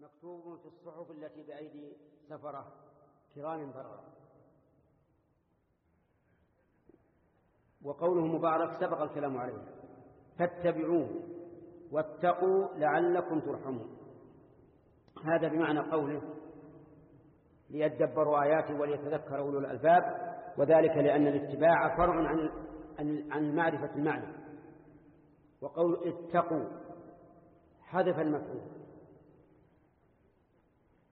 مكتوب في الصحف التي بأيدي سفرة كرام بررة. وقوله مبارك سبق الكلام عليه. فاتبعوه واتقوا لعلكم ترحمون. هذا بمعنى قوله ليدبروا آياته وليتذكر أولو الألباب وذلك لأن الاتباع فرع عن عن معرفة المعنى. وقول اتقوا حذف المفعول.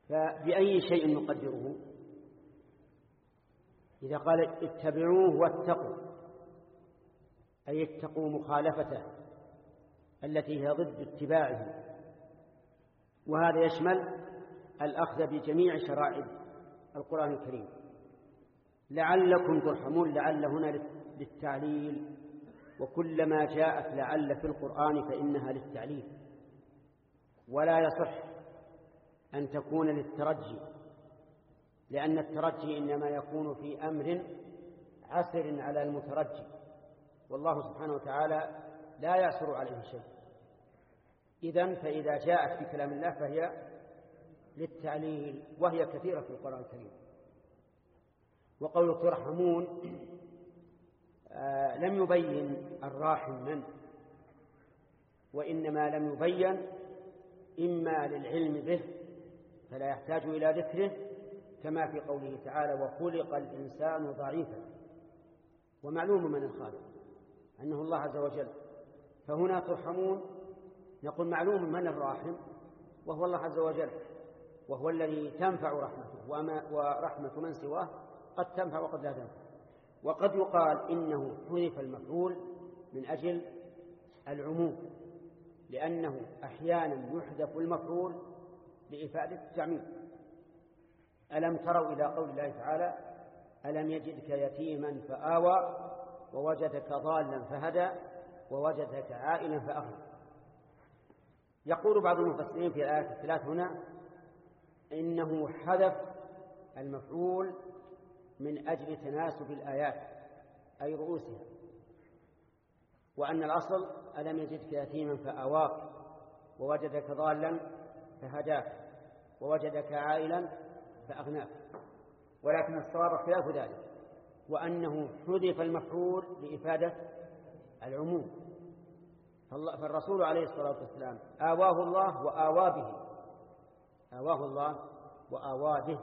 فبأي شيء نقدره؟ إذا قال اتبعوه واتقوا أي اتقوا مخالفته التي هي ضد اتباعه. وهذا يشمل الأخذ بجميع شرائع القرآن الكريم. لعلكم ترحمون لعل هنا للتعليل. وكلما جاءت لعل في القرآن فإنها للتعليل. ولا يصح أن تكون للترجي لأن الترجي إنما يكون في أمر عسر على المترجي والله سبحانه وتعالى لا يعسر عليه شيء. إذن فإذا جاءت في كلام الله فهي للتعليل وهي كثيرة في القرآن الكريم. وقول ترحمون آه لم يبين الراحم من وإنما لم يبين إما للعلم به فلا يحتاج إلى ذكره كما في قوله تعالى وخلق الإنسان ضعيفا. ومعلوم من الخالق أنه الله عز وجل. فهنا ترحمون نقول معلوم من الراحم وهو الله عز وجل وهو الذي تنفع رحمته وما ورحمة من سواه قد تنفع وقد لا تنفع. وقد يقال إنه حذف المفعول من أجل العموم لأنه أحيانا يحذف المفعول لإفادة التعميم ألم تروا إلى قول الله تعالى ألم يجدك يتيما فآوى ووجدك ضالا فهدى ووجدك عائلا فأغنى يقول بعض المفسرين في الآية الثلاث هنا إنه حذف المفعول من أجل تناسب الآيات أي رؤوسها. وأن الأصل ألم يجدك يتيما فأواك ووجدك ضالا فهداك ووجدك عائلا فأغناك. ولكن الصواب خلاف ذلك وأنه حذف المفعول لإفادة العموم. فالرسول عليه الصلاة والسلام آواه الله وآوى به. آواه الله وآوى به.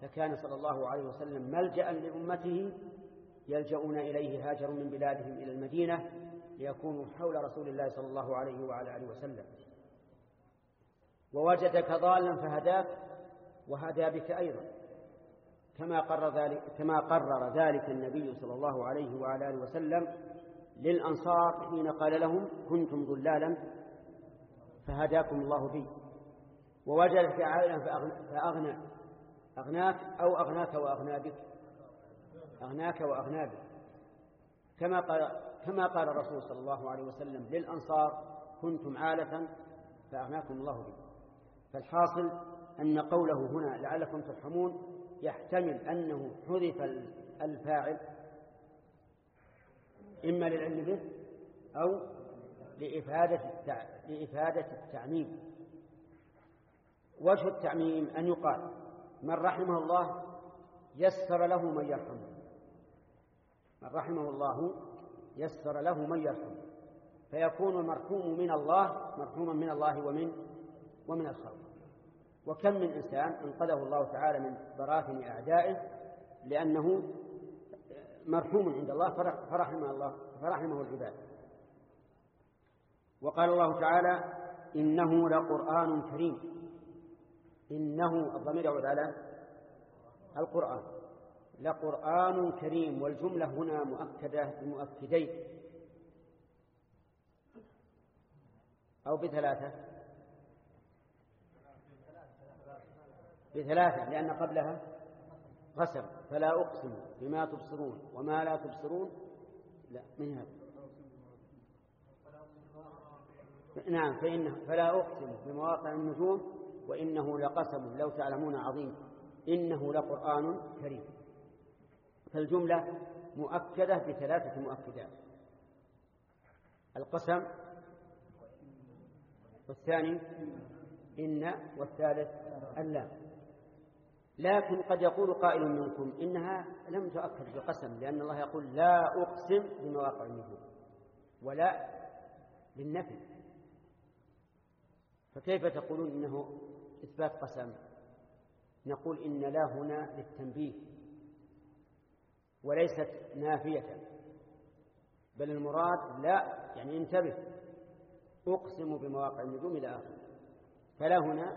فكان صلى الله عليه وسلم ملجأ لأمته يلجؤون إليه هاجروا من بلادهم إلى المدينة ليكونوا حول رسول الله صلى الله عليه وعلى آله وسلم. ووجدك ضالا فهداك وهدى بك أيضا. كما قرر ذلك كما قرر ذلك النبي صلى الله عليه وعلى آله وسلم للأنصار حين قال لهم كنتم ضلالا فهداكم الله بي. ووجدك عائلا فأغنى أغناك أو أغناك وأغنى بك أغناك وأغنى بك. كما قال كما قال الرسول صلى الله عليه وسلم للأنصار كنتم عالة فأغناكم الله بك فالحاصل أن قوله هنا لعلكم ترحمون يحتمل أنه حذف الفاعل إما للعلم به أو لإفادة لإفادة التعميم. وجه التعميم أن يقال من رحمه الله يسر له من يرحمه. من رحمه الله يسر له من يرحمه. فيكون المرحوم من الله مرحوما من الله ومن ومن الخلق. وكم من إنسان أنقذه الله تعالى من براثن أعدائه لأنه مرحوم عند الله فرحمه الله فرحمه العباد. وقال الله تعالى إنه لقرآن كريم. إنه الضمير يعود على القرآن. لقرآن كريم والجملة هنا مؤكدة بمؤكدين. أو بثلاثة. بثلاثة لأن قبلها قسم فلا أقسم بما تبصرون وما لا تبصرون. لا من هذا؟ نعم فإنه فلا أقسم بمواقع النجوم وإنه لقسم لو تعلمون عظيم إنه لقرآن كريم. فالجملة مؤكدة بثلاثة مؤكدات. القسم والثاني إن والثالث اللام لكن قد يقول قائل منكم إنها لم تؤكد بقسم لأن الله يقول لا أقسم بمواقع النجوم ولا بالنفي. فكيف تقولون إنه إثبات قسم؟ نقول إن لا هنا للتنبيه وليست نافية بل المراد لا يعني انتبه أقسم بمواقع النجوم إلى آخره. فلا هنا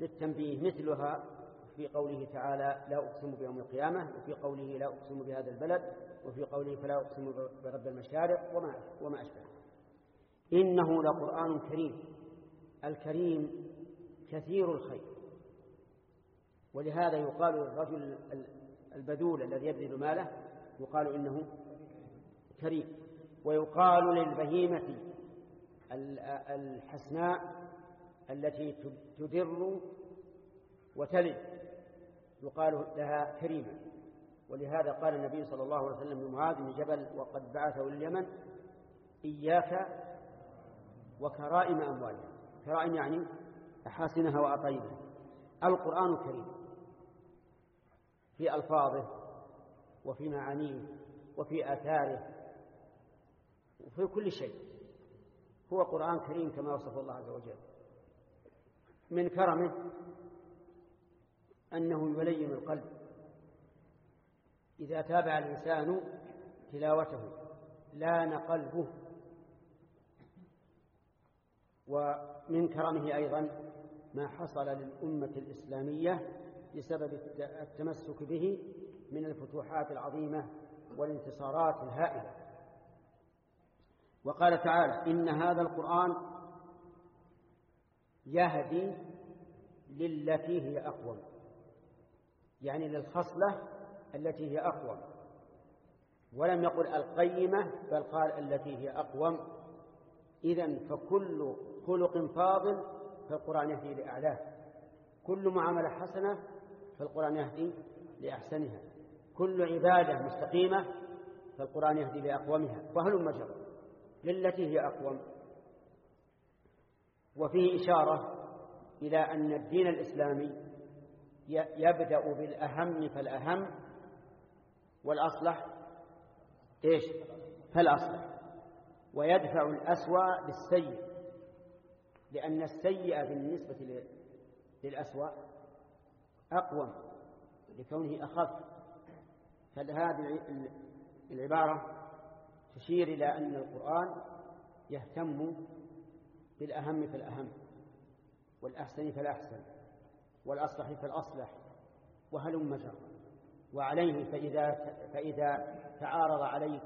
للتنبيه مثلها في قوله تعالى لا أقسم بيوم القيامة وفي قوله لا أقسم بهذا البلد وفي قوله فلا أقسم برب المشارق وما وما أشبه. إنه لقرآن كريم. الكريم كثير الخير. ولهذا يقال للرجل البذول الذي يبذل ماله يقال إنه كريم. ويقال للبهيمة الحسناء التي تدر وتلد. يقال لها كريمة ولهذا قال النبي صلى الله عليه وسلم لمعاذ بن جبل وقد بعثه لليمن إياك وكرائم أموالها. كرائم يعني أحاسنها وأطيبها. القرآن الكريم في ألفاظه وفي معانيه وفي آثاره وفي كل شيء. هو قرآن كريم كما وصف الله عز وجل. من كرمه أنه يلين القلب. إذا تابع الإنسان تلاوته لأن قلبه. ومن كرمه أيضا ما حصل للأمة الإسلامية بسبب التمسك به من الفتوحات العظيمة والانتصارات الهائلة. وقال تعالى إن هذا القرآن يهدي للتي هي أقوم. يعني للخصلة التي هي أقوم. ولم يقل القيمة بل قال التي هي أقوم. إذا فكل خلق فاضل فالقرآن يهدي لأعلاه. كل معاملة حسنة فالقرآن يهدي لأحسنها. كل عبادة مستقيمة فالقرآن يهدي لأقومها. وهل مجر للتي هي أقوم؟ وفيه إشارة إلى أن الدين الإسلامي يبدأ بالأهم فالأهم والأصلح إيش؟ فالأصلح. ويدفع الأسوأ بالسيء لأن السيء بالنسبة للأسوأ أقوم لكونه أخف. فهذه العبارة تشير إلى أن القرآن يهتم بالأهم فالأهم والأحسن فالأحسن. والأصلح فالأصلح وهلم جرا وعليه فإذا, فإذا تعارض عليك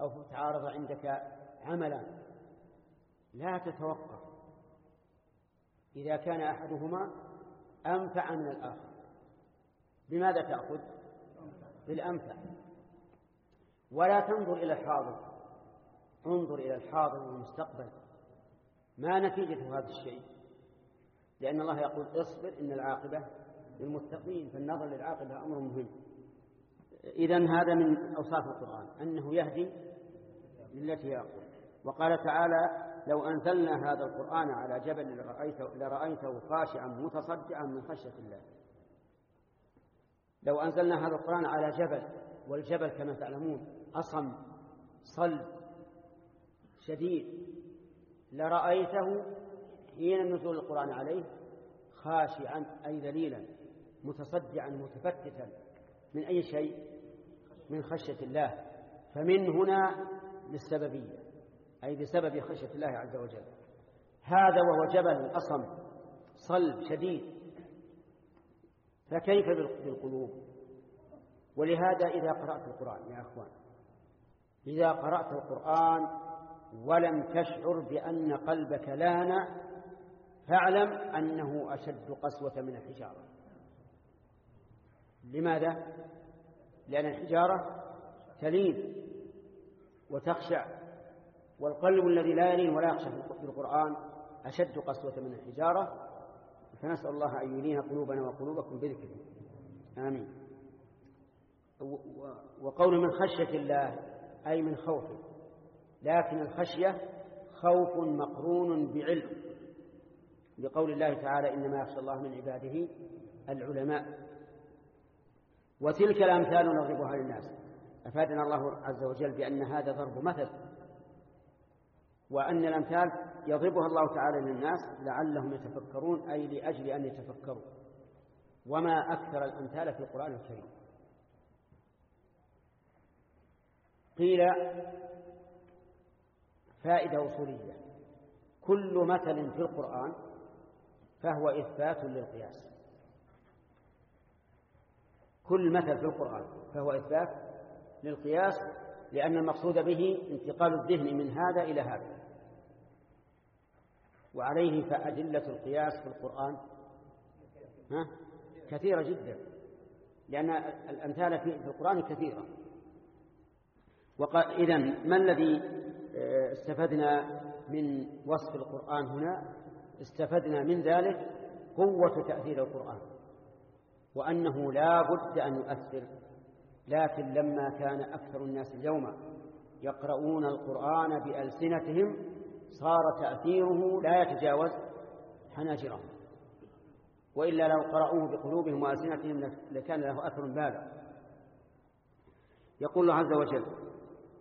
أو تعارض عندك عملا لا تتوقف. إذا كان أحدهما أنفع من الآخر. بماذا تأخذ؟ بالأنفع. ولا تنظر إلى الحاضر. انظر إلى الحاضر والمستقبل. ما نتيجة هذا الشيء؟ لأن الله يقول اصبر إن العاقبة للمتقين فالنظر للعاقبة أمر مهم. إذا هذا من أوصاف القرآن أنه يهدي للتي يقول. وقال تعالى لو أنزلنا هذا القرآن على جبل لرأيته, لرأيته خاشعا متصدعا من خشية الله. لو أنزلنا هذا القرآن على جبل والجبل كما تعلمون أصم صلب شديد لرأيته حين نزول القرآن عليه خاشعا أي ذليلا متصدعا متفتتا من أي شيء؟ من خشية الله. فمن هنا للسببية أي بسبب خشية الله عز وجل. هذا وهو جبل أصم صلب شديد. فكيف بالقلوب؟ ولهذا إذا قرأت القرآن يا أخوان إذا قرأت القرآن ولم تشعر بأن قلبك لأن فاعلم أنه أشد قسوة من الحجارة. لماذا؟ لأن الحجارة تلين وتخشع والقلب الذي لا يلين ولا يخشى في القرآن أشد قسوة من الحجارة. فنسأل الله أن يلين قلوبنا وقلوبكم بذكره آمين. وقول من خشية الله أي من خوفه. لكن الخشية خوف مقرون بعلم. لقول الله تعالى إنما يخشى الله من عباده العلماء. وتلك الأمثال نضربها للناس. أفادنا الله عز وجل بأن هذا ضرب مثل وأن الأمثال يضربها الله تعالى للناس لعلهم يتفكرون أي لأجل أن يتفكروا. وما أكثر الأمثال في القرآن الكريم. قيل فائدة أصولية. كل مثل في القرآن فهو إثبات للقياس. كل مثل في القرآن فهو إثبات للقياس لأن المقصود به انتقال الذهن من هذا إلى هذا. وعليه فأدلة القياس في القرآن ها؟ كثيرة جدا. لأن الأمثال في القرآن كثيرة. إذا ما الذي آه، استفدنا من وصف القرآن هنا؟ استفدنا من ذلك قوة تأثير القرآن وأنه لا بد أن يؤثر لكن لما كان أكثر الناس اليوم يقرؤون القرآن بألسنتهم صار تأثيره لا يتجاوز حناجرهم. وإلا لو قرأوه بقلوبهم وألسنتهم لكان له أثر بالغ يقول الله عز وجل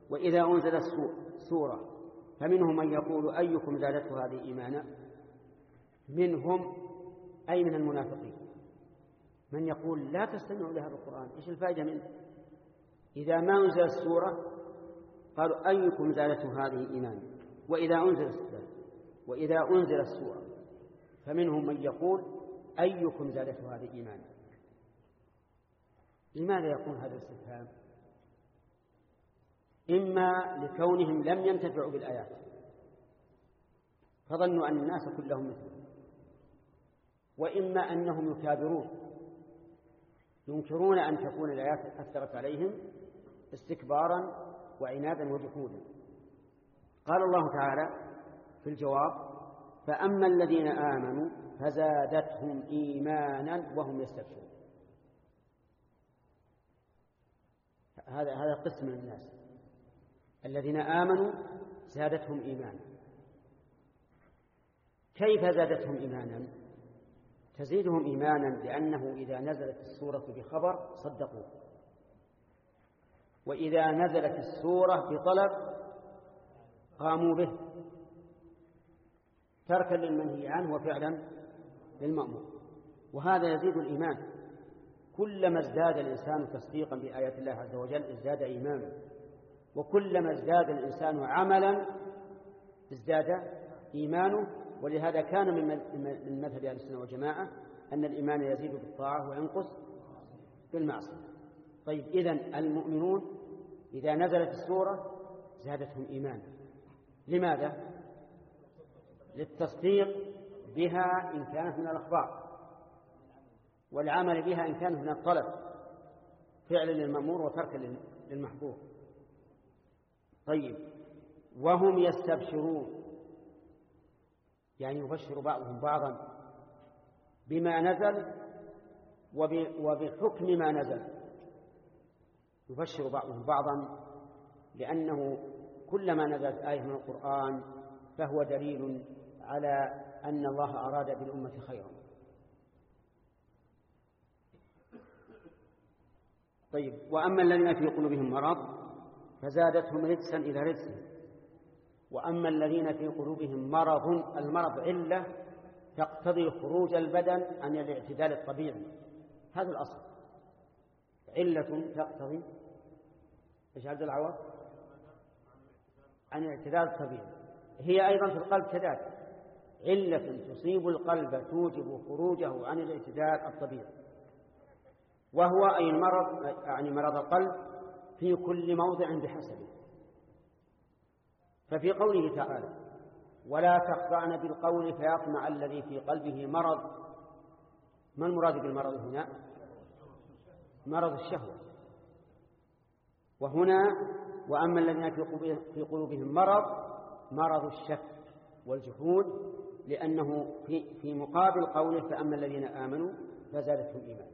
وإذا أنزلت سورة فمنهم من يقول أيكم زادته هذه إيمانا؟ منهم أي من المنافقين. من يقول لا تستمعوا لهذا القرآن إيش الفائدة منه؟ إذا ما أنزل السورة قالوا أيكم زادته هذه إيمانا؟ وإذا أنزل السورة وإذا أنزل السورة فمنهم من يقول أيكم زادته هذه إيمانا؟ لماذا يكون هذا الاستفهام؟ إما لكونهم لم ينتفعوا بالآيات فظنوا أن الناس كلهم مثلهم وإما أنهم يكابرون ينكرون أن تكون الآيات أثرت عليهم استكبارا وعنادا وجحودا. قال الله تعالى في الجواب فأما الذين آمنوا فزادتهم إيمانا وهم يستبشرون هذا هذا قسم من الناس الذين آمنوا زادتهم إيمانا. كيف زادتهم إيمانا؟ تزيدهم إيمانا لأنه إذا نزلت السورة بخبر صدقوه. وإذا نزلت السورة بطلب قاموا به. تركا للمنهي عنه وفعلا للمأمور. وهذا يزيد الإيمان. كلما ازداد الإنسان تصديقا بآيات الله عز وجل ازداد إيمانه وكلما ازداد الإنسان عملا ازداد إيمانه ولهذا كان من مذهب أهل السنة والجماعة أن الإيمان يزيد بالطاعة وينقص بالمعصية طيب إذن المؤمنون إذا نزلت السورة زادتهم إيمانا. لماذا؟ للتصديق بها إن كانت من الأخبار والعمل بها إن كانت من الطلب فعلا للمأمور وتركا للمحظور طيب وهم يستبشرون. يعني يبشر بعضهم بعضا بما نزل وبحكم ما نزل. يبشر بعضهم بعضا لأنه كلما نزلت آية من القرآن فهو دليل على أن الله أراد بالأمة خيرا. طيب وأما الذين في قلوبهم مرض فزادتهم رجسا إلى رجسهم. وأما الذين في قلوبهم مرض المرض علة تقتضي خروج البدن عن الاعتدال الطبيعي. هذا الأصل. علة تقتضي إيش عبد العوض؟ عن الاعتدال الطبيعي. هي أيضا في القلب كذلك. علة تصيب القلب توجب خروجه عن الاعتدال الطبيعي. وهو أي المرض يعني مرض القلب في كل موضع بحسبه. ففي قوله تعالى ولا تخضعن بالقول فيطمع الذي في قلبه مرض. ما المراد بالمرض هنا؟ مرض الشهوة. وهنا وأما الذين في قلوبهم مرض مرض الشك والجحود لأنه في, في مقابل قوله فأما الذين آمنوا فزادتهم إيمانا.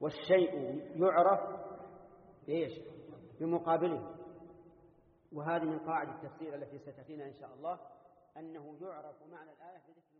والشيء يعرف بإيش؟ بمقابله. وهذه من قاعدة التفسير التي ستأتينا إن شاء الله أنه يعرف معنى الآية بذكر